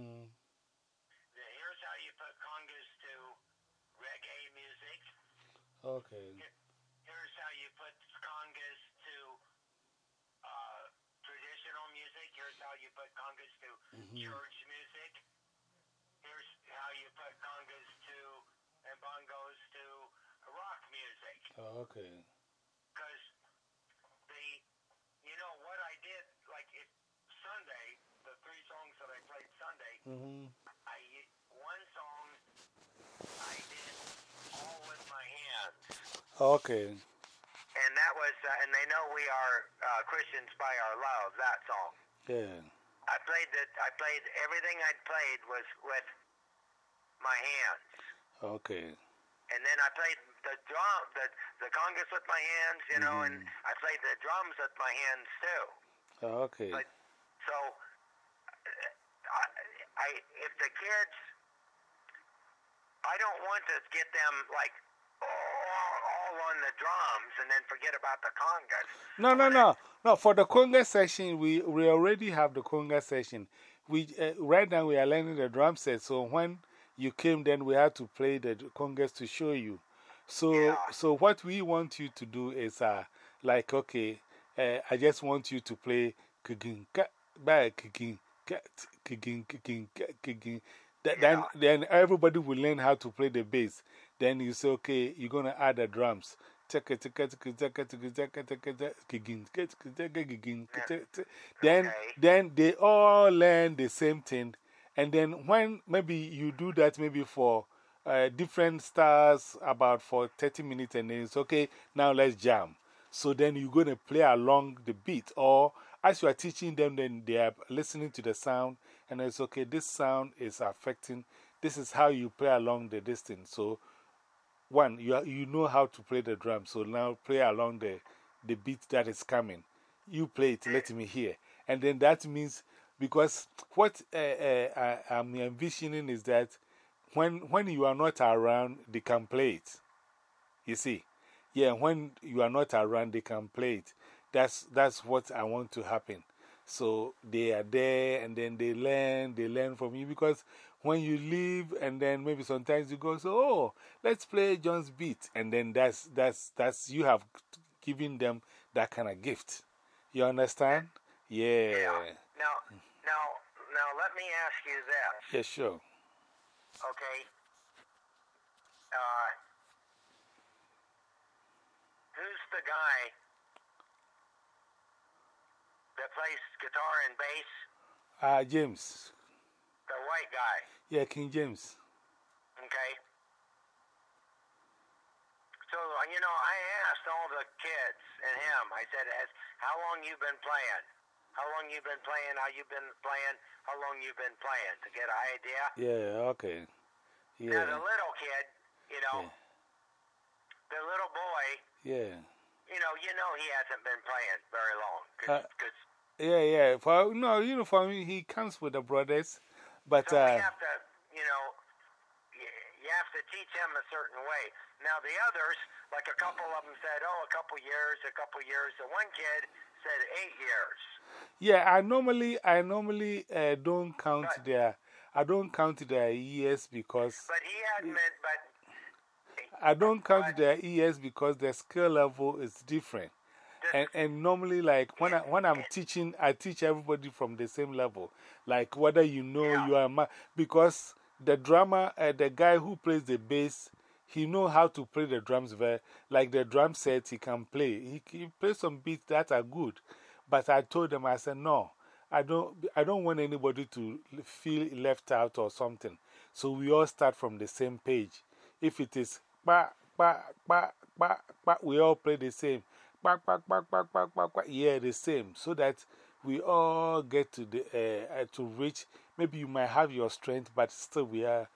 Mm-hmm. Here's how you put congas to reggae music. Okay. Here's how you put congas to uh, traditional music. Here's how you put congas to Mhm. church music. Here's how you put congas to and bongos to rock music. Oh, okay. Because the, you know, what I did, like if Sunday, the three songs that I played Sunday, Mm-hmm. I one song I did all with my hands, Okay. and that was, uh, and they know we are uh, Christians by our love. That song. Yeah. I played that. I played everything I played was with my hands, Okay. and then I played the drum, the the congas with my hands, you know, and Mhm. I played the drums with my hands too. Okay. But so, uh, I, I if the kids, I don't want to get them like all, all on the drums and then forget about the congas. No, no, no. No, for the conga session, we, we already have the conga session. We, uh, right now, we are learning the drum set. So when you came, then we had to play the congas to show you. So, Yeah. so what we want you to do is uh, like, okay, uh, I just want you to play kigin, kigin, ka, t- kigin, kigin, ka, kigin. Th- Then, then everybody will learn how to play the bass. Then you say, okay, you're going to add the drums. Then, then they all learn the same thing. And then when maybe you do that maybe for uh, different stars about for 30 minutes and then it's okay, now let's jam. So then you're going to play along the beat. Or as you are teaching them, then they are listening to the sound and it's okay, this sound is affecting, this is how you play along the distance. So, one, you, are, you know how to play the drum. So now play along the, the beat that is coming. You play it, let me hear. And then that means, because what uh, uh, I, I'm envisioning is that when, when you are not around, they can play it. You see? Yeah, when you are not around, they can play it. That's, that's what I want to happen. So they are there and then they learn, they learn from you because when you leave and then maybe sometimes you go, so, oh, let's play John's beat. And then that's, that's, that's, you have given them that kind of gift. You understand? Yeah. Yeah. Now, now, now, let me ask you this. Yeah, sure. Okay. Uh, who's the guy that plays guitar and bass? Uh, James. The white guy. Yeah, King James. Okay. So uh, you know, I asked all the kids and him. I said, "Has how long you been playing? How long you been playing? How you been playing? How long you been playing?" To get an idea. Yeah, okay. Yeah. Now the little kid, you know, Yeah. the little boy, Yeah. you know, you know he hasn't been playing very long Uh, because Yeah, yeah. For, no, you know, for me, he comes with the brothers. But, so we uh, have to, you know, you, you have to teach him a certain way. Now the others, like a couple of them said, oh, a couple years, a couple years. The one kid said eight years. yeah, I normally, I normally uh, don't count Right. their, I don't count their years because, But he had meant, but I don't count Right. their years because their skill level is different. And, and normally, like when, I, when I'm teaching, I teach everybody from the same level. Like whether you know Yeah. you are, because the drummer, uh, the guy who plays the bass, he know how to play the drums very, like the drum set he can play. He, he plays some beats that are good. But I told them, I said, no, I don't, I don't want anybody to feel left out or something. So we all start from the same page. If it is, ba, we all play the same. Ba, ba, ba, ba, ba, ba, ba, yeah, the same. So that we all get to, the, uh, uh, to reach. Maybe you might have your strength, but still we are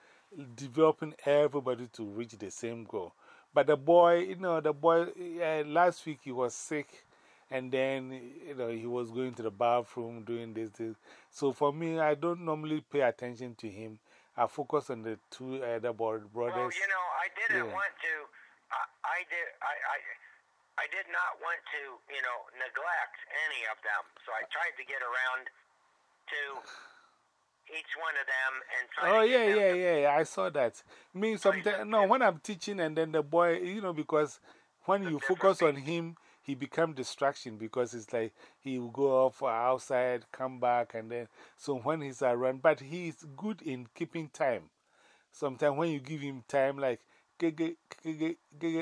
developing everybody to reach the same goal. But the boy, you know, the boy, uh, last week he was sick and then, you know, he was going to the bathroom doing this, this. So for me, I don't normally pay attention to him. I focus on the two other bro- well, you know, I didn't Yeah. want to. I, I did. I, I. I did not want to, you know, neglect any of them. So I tried to get around to each one of them and try Oh, yeah, yeah, yeah, yeah. I saw that. Me, sometimes, no, when I'm teaching and then the boy, you know, because when you focus on him, he become distraction because it's like he will go off outside, come back, and then, so when he's around, but he's good in keeping time. Sometimes when you give him time, like,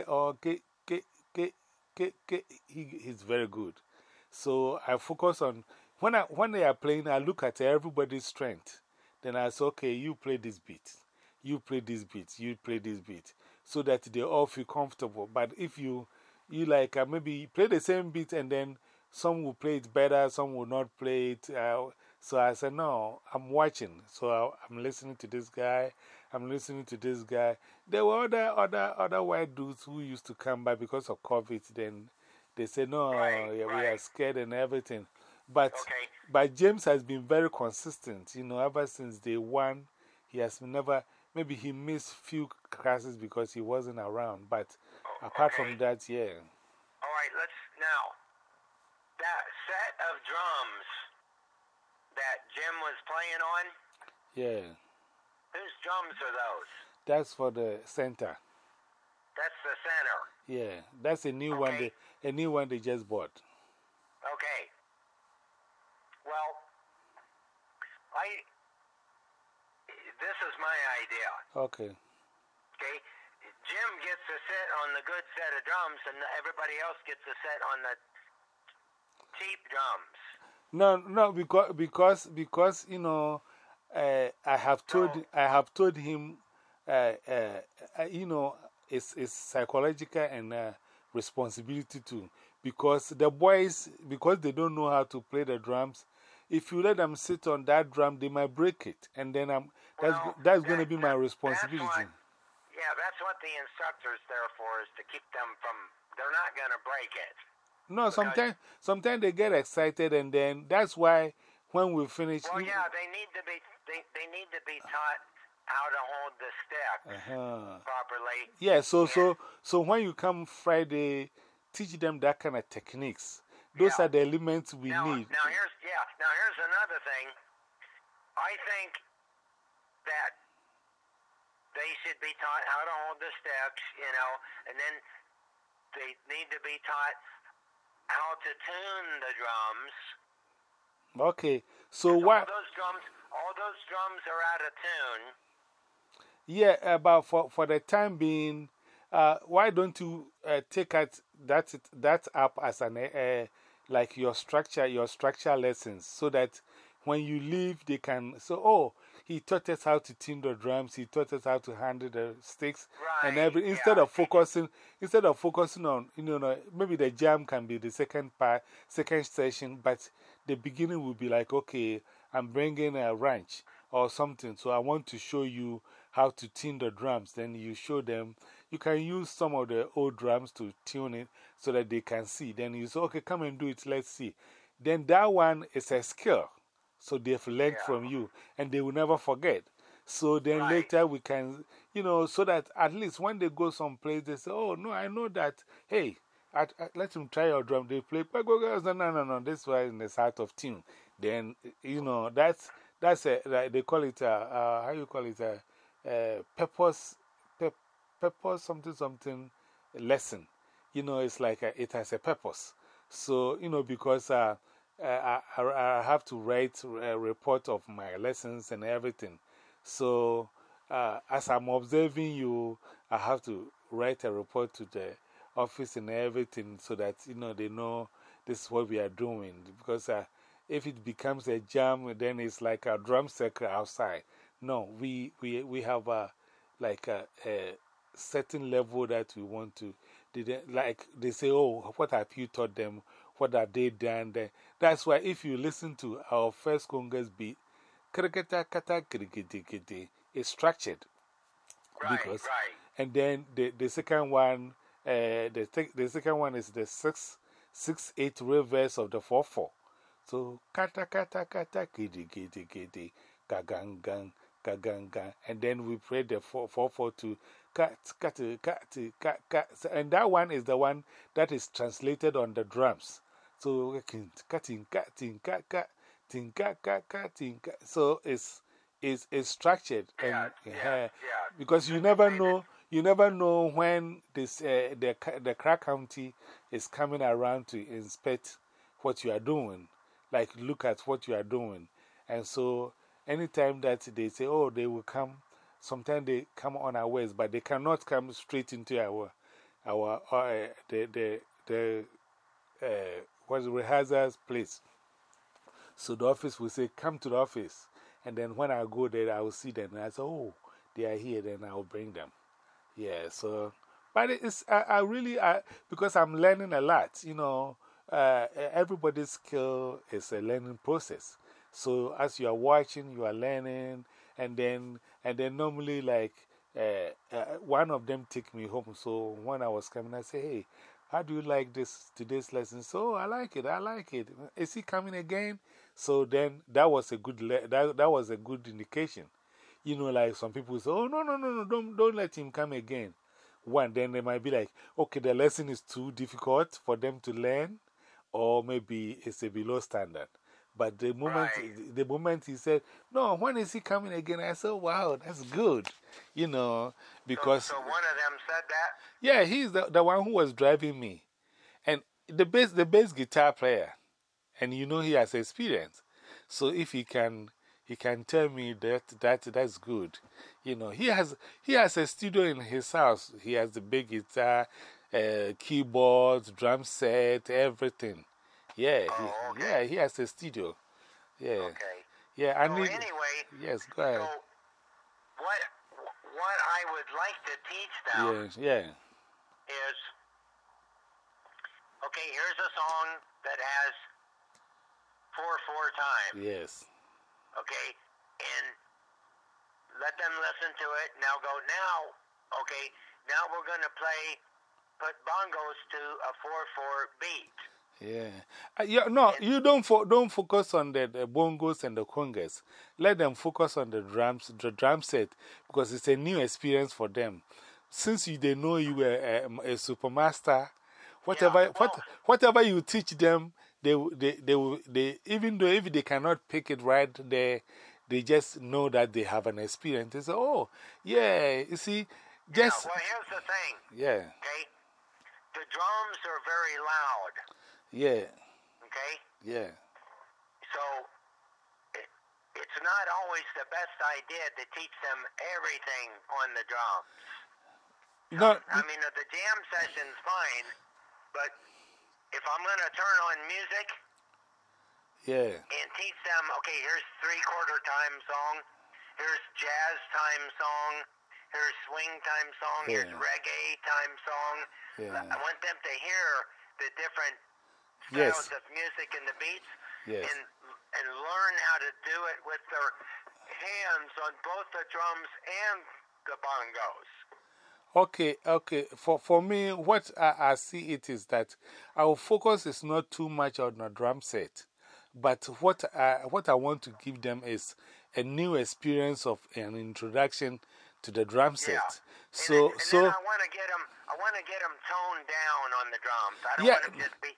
or he, he's very good. So I focus on, when, I, when they are playing, I look at everybody's strength. Then I say, okay, you play this beat, you play this beat, you play this beat, so that they all feel comfortable. But if you, you like, uh, maybe play the same beat and then some will play it better, some will not play it. Uh, so I said, no, I'm watching. So I, I'm listening to this guy, I'm listening to this guy. There were other, other, other white dudes who used to come by because of COVID. Then they said, no, Right, uh, yeah, we are scared and everything. But, Okay. but James has been very consistent, you know, ever since day one. He has never, maybe he missed few classes because he wasn't around. But oh, apart from that, yeah. All right, let's now. That set of drums that Jim was playing on, Yeah. Whose drums are those? That's for the center. That's the center. Yeah. That's a new one, they, a new one they just bought. Okay. Well, I. This is my idea. Okay. Okay. Jim gets a set on the good set of drums, and everybody else gets a set on the cheap drums. No, no, because, because, because you know, uh, I have told, I have told him, uh, uh, uh, you know, it's, it's psychological and uh, responsibility too. Because the boys, because they don't know how to play the drums, if you let them sit on that drum, they might break it. And then I'm, that's, Well, that's going to that- be my responsibility. What, yeah, that's what the instructor's there for, is to keep them from. They're not going to break it. No, sometimes, sometimes they get excited, and then that's why when we finish. Well, yeah, they need to be. They, they need to be taught how to hold the stick Uh-huh. properly. Yeah, so, so, so when you come Friday, teach them that kind of techniques. Those Yeah. are the elements we now, need. now here's yeah. Now here's another thing. I think that they should be taught how to hold the sticks, you know, and then they need to be taught how to tune the drums. Okay, so All what? those drums, all those drums are out of tune. Yeah, about for, for the time being, uh, why don't you uh, take out that, that up as an, uh, like your structure, your structure lessons, so that when you leave, they can. So, oh, he taught us how to tune the drums, he taught us how to handle the sticks and every. Instead yeah. of focusing, instead of focusing on, you know, maybe the jam can be the second part, second session, but the beginning will be like, okay, I'm bringing a ranch or something, so I want to show you how to tune the drums. Then you show them, you can use some of the old drums to tune it so that they can see. Then you say, okay, come and do it, let's see. Then that one is a skill. So they've learned Yeah. from you and they will never forget. So then Right. later we can, you know, so that at least when they go someplace, they say, oh, no, I know that, hey, I, I, let him try your drum. They play, no, no, no, no, this one is the out of tune. Then, you know, that's, that's a, they call it, a, uh, how you call it, a, uh, purpose, pep, purpose something, something lesson. You know, it's like a, it has a purpose. So, you know, because uh, uh, I, I I have to write a report of my lessons and everything. So, uh, as I'm observing you, I have to write a report to the office and everything so that, you know, they know this is what we are doing. Because uh, if it becomes a jam, then it's like a drum circle outside. No, we, we, we have a, like a, a certain level that we want to. They, like they say, oh, what have you taught them? What have they done? Then that's why if you listen to our first congas beat, kriketa kata krikete kete, it's structured. Right, Because- right. And then the, the second one, uh, the, th the second one is the 6 6 8 reverse of the 4 4. So, kata kata kata kidi kidi kidi, gagangang, gagangang. And then we play the 4 4 4 to kat kat kat kat kat. And that one is the one that is translated on the drums. So, katin katin kat kat tin kat kat kat tin kat. So, it's, is, is structured. And, Yeah, yeah, yeah. Because you never know, you never know when this, uh, the, the crack county is coming around to inspect what you are doing. Like, look at what you are doing. And so, anytime that they say, oh, they will come, sometimes they come on our ways, but they cannot come straight into our, our, uh, the, the, the, uh, what's the rehearsals place. So the office will say, Come to the office. And then when I go there, I will see them. And I say, Oh, they are here, then I will bring them. Yeah, so, but it's, I, I really, I, because I'm learning a lot, you know, uh, everybody's skill is a learning process. So as you are watching, you are learning, and then, and then normally, like, uh, uh, one of them take me home. So when I was coming, I say, Hey, how do you like this today's lesson? So I like it. I like it. Is he coming again? So then that was a good that, that was a good indication. You know, like some people say, oh, no, no, no, no, don't, don't let him come again. One, then they might be like, okay, the lesson is too difficult for them to learn, or maybe it's a below standard. But the moment, Right. the moment he said, no, when is he coming again? I said, wow, that's good. You know, because. So, so one of them said that? Yeah, he's the, the one who was driving me. And the bass, the bass guitar player, and you know he has experience. So if he can, he can tell me that, that that's good. You know, he has, he has a studio in his house. He has the big guitar, uh, keyboards, drum set, everything. Yeah, he, Oh, okay. yeah, he has a studio. Yeah, Okay. yeah. I So need, anyway, yes, go ahead. so what, what I would like to teach them Yeah, yeah, is okay, here's a song that has four four times. yes, Okay, and let them listen to it. Now go now. Okay, now we're gonna play. Put bongos to a four four beat. Yeah. Uh, yeah no, you don't, fo don't focus on the, the bongos and the congas. Let them focus on the drums, the drum set, because it's a new experience for them. Since you, they know you were a, a supermaster, whatever, what, well- whatever you teach them, they, they, they, will, they, even though if they cannot pick it right there, they just know that they have an experience. They say, oh, yeah, you see, Yeah, just, well, here's the thing. yeah, Okay, the drums are very loud. yeah, Okay, yeah, so it, it's not always the best idea to teach them everything on the drums. no, I mean, the jam session's fine, but if I'm going to turn on music yeah, and teach them, okay, here's three quarter time song, here's jazz time song, here's swing time song, here's Yeah. reggae time song. Yeah. I want them to hear the different Yes. styles of music and the beats yes. and and learn how to do it with their hands on both the drums and the bongos. Okay, okay. For, for me, what I, I see it is that our focus is not too much on the drum set, but what I, what I want to give them is a new experience of an introduction to the drum set. Yeah. So, and then, and so, I want to get them. I want to get them toned down on the drums. I don't Yeah. want them just be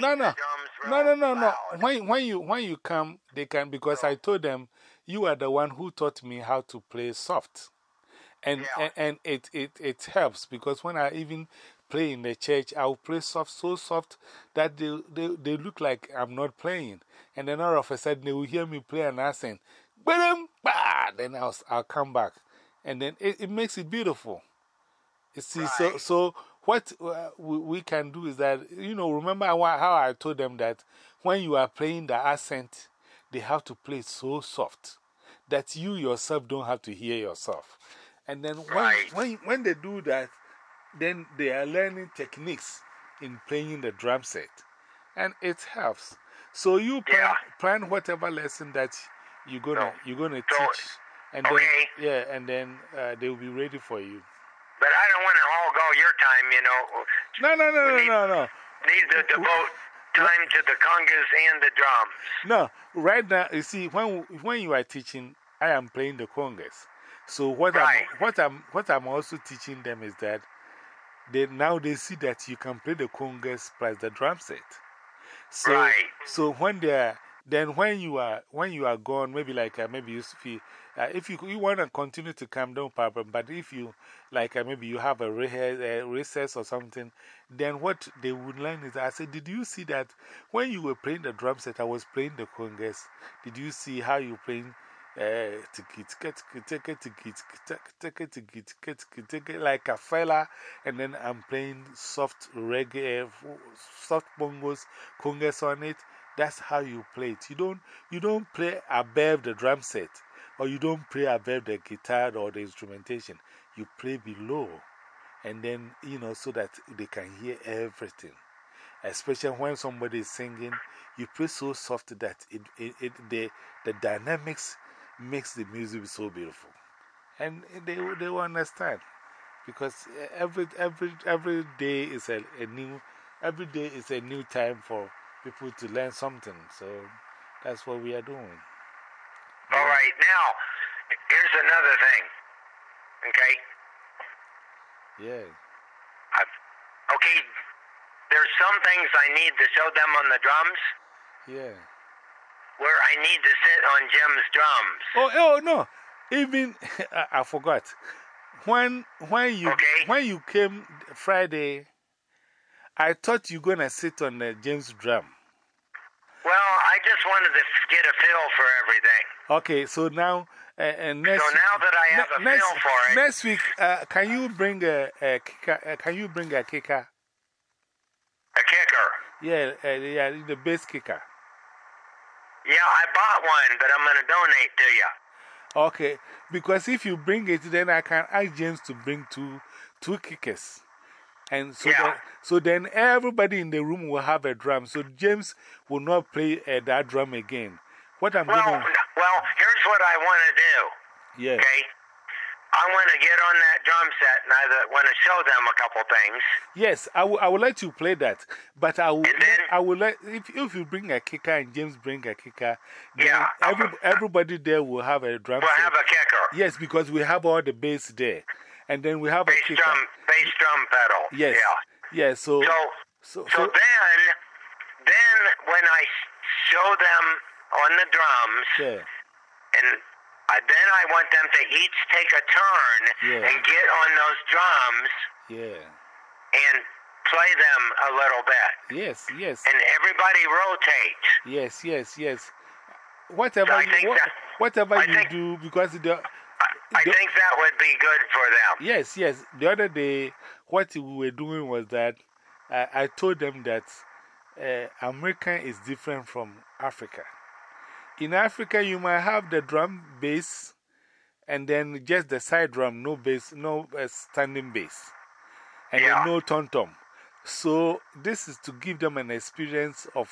no, no, the drums real no, no, no, no. loud. When, when, you, when you come, they can, because I told them, you are the one who taught me how to play soft. And, Yeah. and, and it, it, it helps because when I even play in the church, I'll play soft, so soft that they, they, they look like I'm not playing. And then all of a sudden they will hear me play an accent. Then I'll, I'll come back. And then it, it makes it beautiful. You see, so, Right. so what uh, we, we can do is that, you know, remember how, I- told them that when you are playing the accent, they have to play so soft that you yourself don't have to hear yourself. And then when, Right. when, when they do that, then they are learning techniques in playing the drum set. And it helps. So you plan, Yeah. plan whatever lesson that you're going to you're gonna so- teach. And then, okay. yeah, and then uh, they will be ready for you. But I don't want to hog all your time. You know, No, no, no, no, no, no. need to devote time to the congas and the drums. No, right now, you see, when, when you are teaching, I am playing the congas. So, what, Right. I'm, what, I'm, what I'm also teaching them is that they, now they see that you can play the congas plus the drum set. So, Right. so when they are, then when you are, when you are gone, maybe like uh, maybe you feel, uh, if you, you want to continue to come, no problem. But if you, like uh, maybe you have a, a recess or something, then what they would learn is I said, Did you see that when you were playing the drum set, I was playing the congas? Did you see how you playing? like a fella, and then I'm playing soft reggae, soft bongos, congas on it. That's how you play it. You don't, you don't play above the drum set, or you don't play above the guitar or the instrumentation. You play below, and then, you know, so that they can hear everything. Especially when somebody is singing, you play so soft that it, it, it, the, the dynamics makes the music so beautiful. And they, they will understand because every, every, every day is a, a new, every day is a new time for people to learn something. So that's what we are doing. All right, now, here's another thing. Okay? Yeah. I've, okay, there's some things I need to show them on the drums. Yeah. Where I need to sit on Jim's drums. Oh, oh no. Even, I, I forgot. When, when, you, okay. when you came Friday, I thought you were going to sit on the James drum. Well, I just wanted to get a feel for everything. Okay, so now, uh, and next so now that I have a next, feel for it. Next week, uh, can you bring a, a kicker? Uh, can you bring a kicker? A kicker? Yeah, uh, yeah, the bass kicker. Yeah, I bought one, but I'm going to donate to you. Okay, because if you bring it, then I can ask James to bring two, two kickers. And so, yeah. then, so then everybody in the room will have a drum. So James will not play uh, that drum again. What I'm well, to. Well, here's what I want to do. Yeah. Okay? I want to get on that drum set and I want to show them a couple things. Yes, I I will let you play that. But I will, then- I will let, if, if you bring a kicker and James bring a kicker, then Yeah, every, everybody there will have a drum We'll set. have a kicker. Yes, because we have all the bass there. And then we have a Bass kicker. drum, bass drum pedal. Yes. Yeah. Yeah, so. So, so, so then, then I show them on the drums, yeah. and uh, then I want them to each take a turn Yeah. and get on those drums Yeah. and play them a little bit. Yes, yes. And everybody rotate. Yes, yes, yes. Whatever, So you, what, that- whatever I you think- do, because the, I, The- think that would be good for them. yes, yes. The other day, what we were doing was that uh, I told them that uh, American is different from Africa. In Africa, you might have the drum bass and then just the side drum, no bass, no uh, standing bass, and Yeah. no tom tom. So, this is to give them an experience of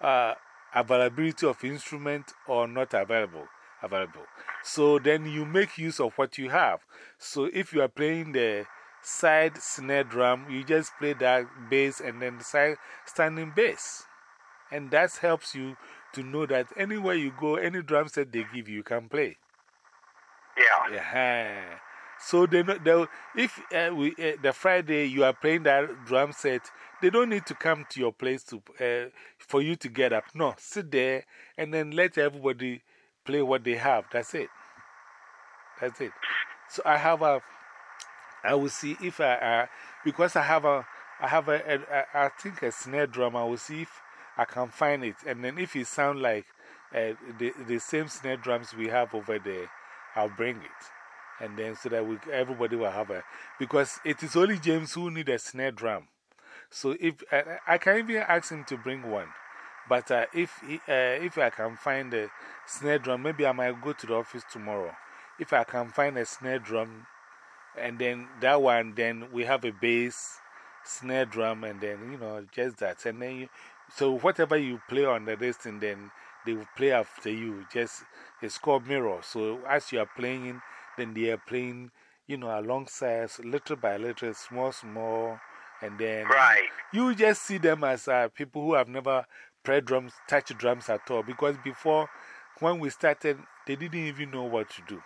uh, availability of instrument or not available. Available. So, then you make use of what you have. So, if you are playing the side snare drum, you just play that bass and then the side standing bass. And that helps you to know that anywhere you go, any drum set they give you, you can play. Yeah. Yeah. So they, they, if uh, we, uh, the Friday you are playing that drum set, they don't need to come to your place to, uh, for you to get up. No, sit there and then let everybody play what they have. That's it. That's it. So I have a, I will see if I, because I have a, I have a, a, a, I think a snare drum, I will see if I can find it. And then if it sounds like uh, the, the same snare drums we have over there, I'll bring it. And then so that we, everybody will have a, because it is only James who need a snare drum. So if, I can even ask him to bring one. But uh, if, uh, if I can find a snare drum, maybe I might go to the office tomorrow. If I can find a snare drum, and then that one, then we have a bass, snare drum, and then, you know, just that. And then you, so whatever you play on the list, and then they will play after you. Just, it's called mirror. So as you are playing, then they are playing, you know, alongside, little by little, small, small, and then Right. you just see them as uh, people who have never played drums, touch drums at all. Because before, when we started, they didn't even know what to do.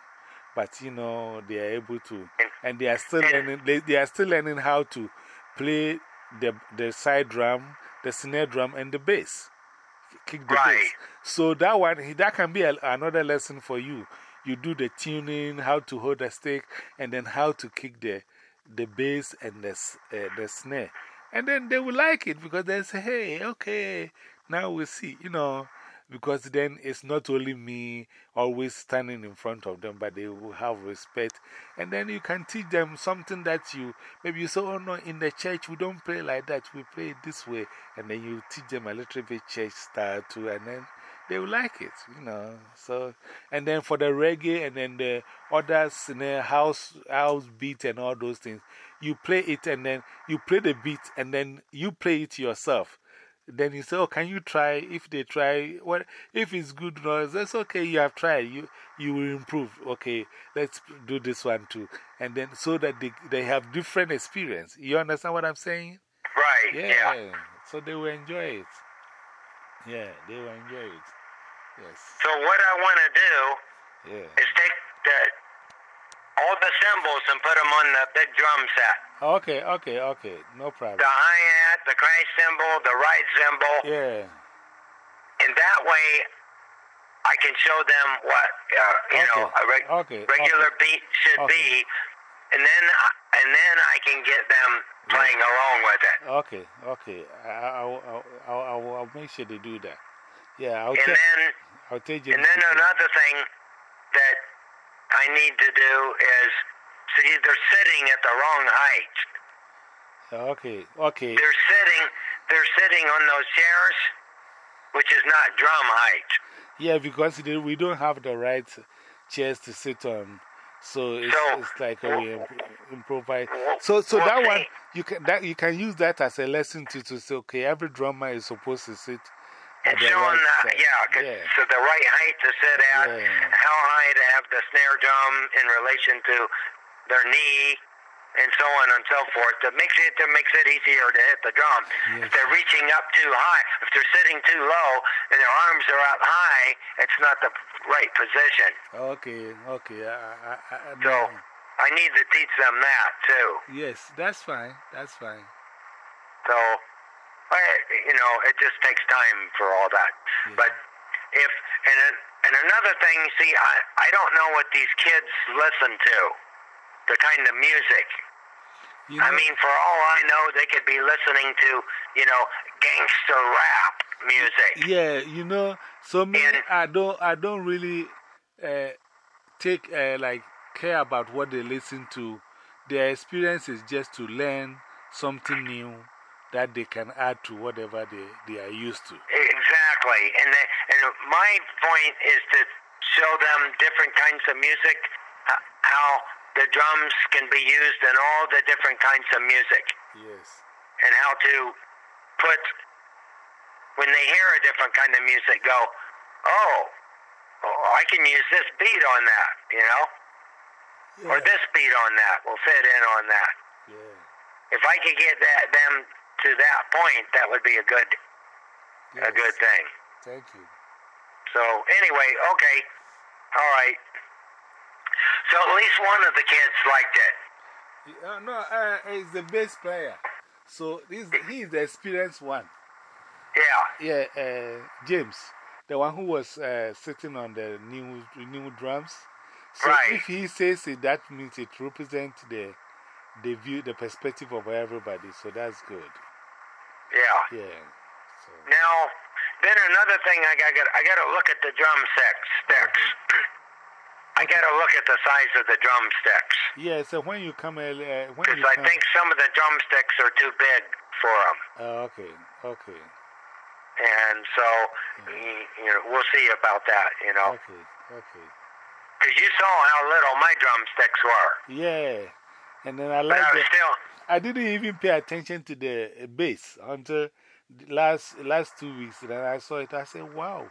But you know, they are able to, and they are still learning, they, they are still learning how to play the, the side drum, the snare drum, and the bass kick the Right. bass. So that one, that can be a, another lesson for you. You do the tuning, how to hold the stick, and then how to kick the, the bass and the, uh, the snare. And then they will like it because they say, hey, okay, now we see, you know, because then it's not only me always standing in front of them, but they will have respect. And then you can teach them something that you, maybe you say, oh no, in the church we don't pray like that, we pray this way. And then you teach them a little bit church style too, and then they will like it, you know. So, and then for the reggae and then the other snare, house, house beat and all those things, you play it and then you play the beat and then you play it yourself. Then you say, Oh, can you try? If they try, what if it's good, noise, that's okay. You have tried, you, you will improve. Okay, let's do this one too. And then so that they, they have different experience. You understand what I'm saying? Right. Yeah. Yeah. So they will enjoy it. Yeah, they will enjoy it. Yes. So what I want to do Yeah. is take the all the cymbals and put them on the big drum set. Okay, okay, okay. No problem. The hi the crash cymbal, the ride cymbal, Yeah. and that way I can show them what uh, you know a reg- okay, regular okay. beat should Okay. be, and then I- and then I can get them playing along with it. Okay, okay. I, I, I, I, I, will I'll make sure they do that. Yeah, I'll And then I'll tell you. and then another thing that I need to do is see they're sitting at the wrong height. Okay, okay. They're sitting they're sitting on those chairs, which is not drum height. Yeah, because they- we don't have the right chairs to sit on. So it's, So, it's like we improvise. So, so that one, you can, that, you can use that as a lesson to, to say, okay, every drummer is supposed to sit at And the showing right the, side. yeah, yeah. so the right height to sit at, Yeah. how high to have the snare drum in relation to their knee, and so on and so forth. That makes it that makes it easier to hit the drum. Yes. If they're reaching up too high, if they're sitting too low and their arms are up high, it's not the right position. Okay, okay. I, I, I, So. I need to teach them that too. Yes, that's fine. That's fine. So, I, you know, it just takes time for all that. Yeah. But if and and another thing, see, I I don't know what these kids listen to, the kind of music. You know, I mean, for all I know, they could be listening to, you know, gangster rap music. Yeah, you know, so me, And- I don't, I don't really uh, take, uh, like, care about what they listen to. Their experience is just to learn something new that they can add to whatever they, they are used to. Exactly, and the, and my point is to show them different kinds of music, how the drums can be used in all the different kinds of music. Yes. and how to put when they hear a different kind of music go oh, oh i can use this beat on that you know or this beat on that will fit in on that Yeah. if i could get that them to that point that would be a good a good thing Thank you. so anyway okay all right so at least one of the kids liked it Uh, no, uh, he's the bass player. So he's, he is the experienced one. yeah Yeah, uh, James, the one who was uh, sitting on the new, new drums. So Right. if he says it, that means it represents the, the view, the perspective of everybody. So that's good. yeah Yeah. So, Now, then another thing I got I got to look at the drum sticks. sticks. I got to look at the size of the drumsticks yeah, so when you come, in. when because I think some of the drumsticks are too big for them, uh, okay, okay, and so you know we'll see about that. You know, okay, okay. because you saw how little my drumsticks were, Yeah. And then I like I still I didn't even pay attention to the uh, bass until last, last two weeks. Then I saw it. I said, wow,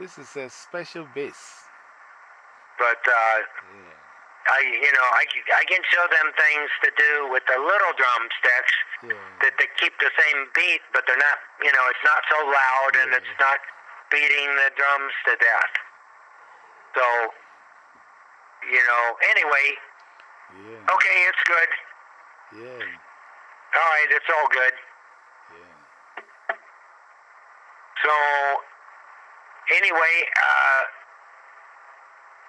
this is a special bass. But uh, Yeah. I you know I can- I can show them things to do with the little drumsticks Yeah. that they keep the same beat, but they're not, you know, it's not so loud and it's not beating the drums to death. So, you know, anyway, Yeah. okay, it's good. Yeah. All right, it's all good. Yeah. So So, anyway, uh,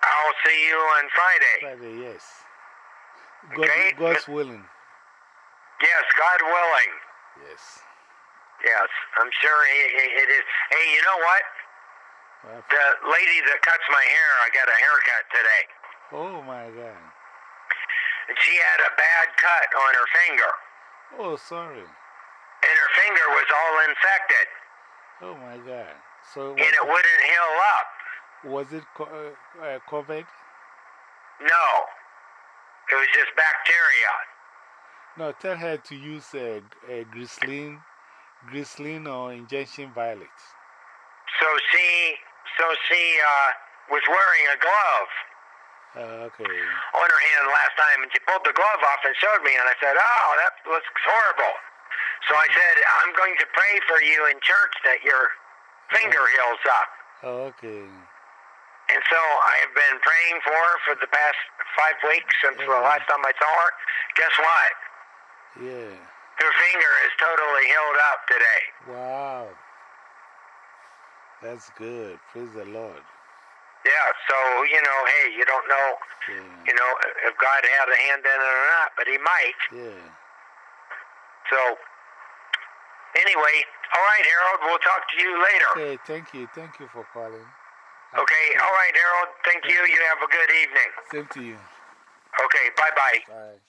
I'll see you on Friday. Friday, yes. God, Okay. God's willing. Yes, God willing. Yes. Yes, I'm sure it is. Hey, you know what? What? The lady that cuts my hair, I got a haircut today. Oh my God. And she had a bad cut on her finger. Oh, sorry. And her finger was all infected. Oh my God. So, And it wouldn't heal up. Was it co uh, uh, COVID? No. It was just bacteria. No, tell her to use a, a Grisline, Grisline or gentian violet. So she, so she uh, was wearing a glove Uh, okay. on her hand last time, and she pulled the glove off and showed me, and I said, "Oh, that looks horrible." So I said, "I'm going to pray for you in church that your finger heals up." Oh, okay. And so I have been praying for her for the past five weeks since the mm. last time I saw her. Guess what? Yeah. Her finger is totally healed up today. Wow. That's good. Praise the Lord. Yeah, so, you know, hey, you don't know, Yeah. you know, if God had a hand in it or not, but he might. Yeah. So, anyway, all right, Harold, we'll talk to you later. Okay, thank you. Thank you for calling. Okay, All right, all it. right, Harold, thank you. You have a good evening. Same to you. Okay, bye bye. Bye.